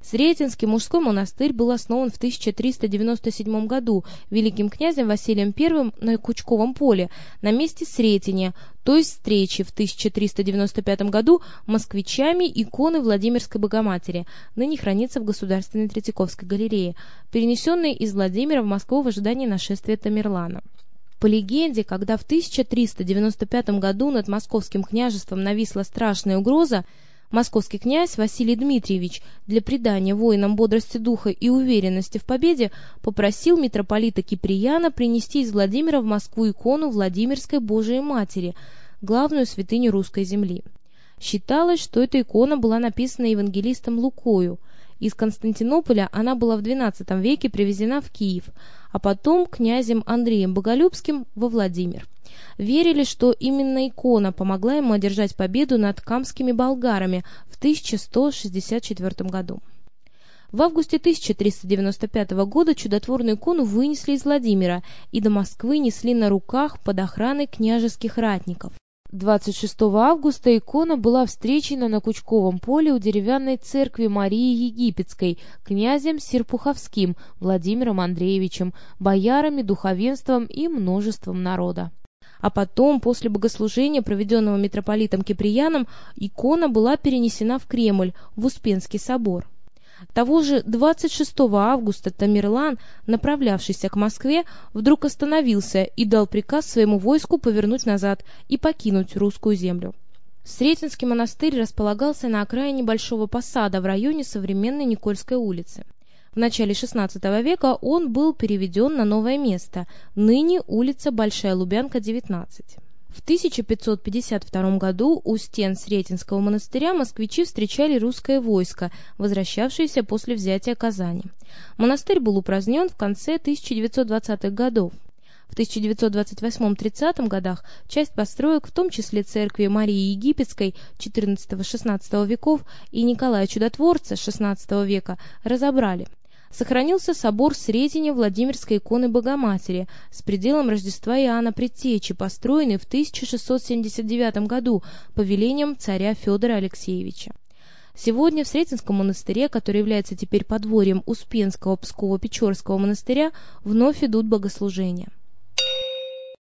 Сретенский мужской монастырь был основан в 1397 году великим князем Василием I на Кучковом поле, на месте Сретения, то есть встречи в 1395 году москвичами иконы Владимирской Богоматери, ныне хранится в Государственной Третьяковской галерее, перенесенной из Владимира в Москву в ожидании нашествия Тамерлана. По легенде, когда в 1395 году над московским княжеством нависла страшная угроза, Московский князь Василий Дмитриевич для придания воинам бодрости духа и уверенности в победе попросил митрополита Киприяна принести из Владимира в Москву икону Владимирской Божией Матери, главную святыню русской земли. Считалось, что эта икона была написана евангелистом Лукою. Из Константинополя она была в XII веке привезена в Киев, а потом князем Андреем Боголюбским во Владимир верили, что именно икона помогла ему одержать победу над камскими болгарами в 1164 году. В августе 1395 года чудотворную икону вынесли из Владимира и до Москвы несли на руках под охраной княжеских ратников. 26 августа икона была встречена на Кучковом поле у деревянной церкви Марии Египетской князем Серпуховским Владимиром Андреевичем, боярами, духовенством и множеством народа а потом, после богослужения, проведенного митрополитом Киприяном, икона была перенесена в Кремль, в Успенский собор. Того же 26 августа Тамерлан, направлявшийся к Москве, вдруг остановился и дал приказ своему войску повернуть назад и покинуть русскую землю. Сретенский монастырь располагался на окраине Большого Посада в районе современной Никольской улицы. В начале XVI века он был переведен на новое место, ныне улица Большая Лубянка, 19. В 1552 году у стен Сретенского монастыря москвичи встречали русское войско, возвращавшееся после взятия Казани. Монастырь был упразднен в конце 1920-х годов. В 1928-30 годах часть построек, в том числе церкви Марии Египетской XIV-XVI веков и Николая Чудотворца XVI века, разобрали. Сохранился собор Сретения Владимирской иконы Богоматери с пределом Рождества Иоанна Предтечи, построенный в 1679 году по велениям царя Федора Алексеевича. Сегодня в Сретенском монастыре, который является теперь подворьем Успенского Псково-Печорского монастыря, вновь идут богослужения.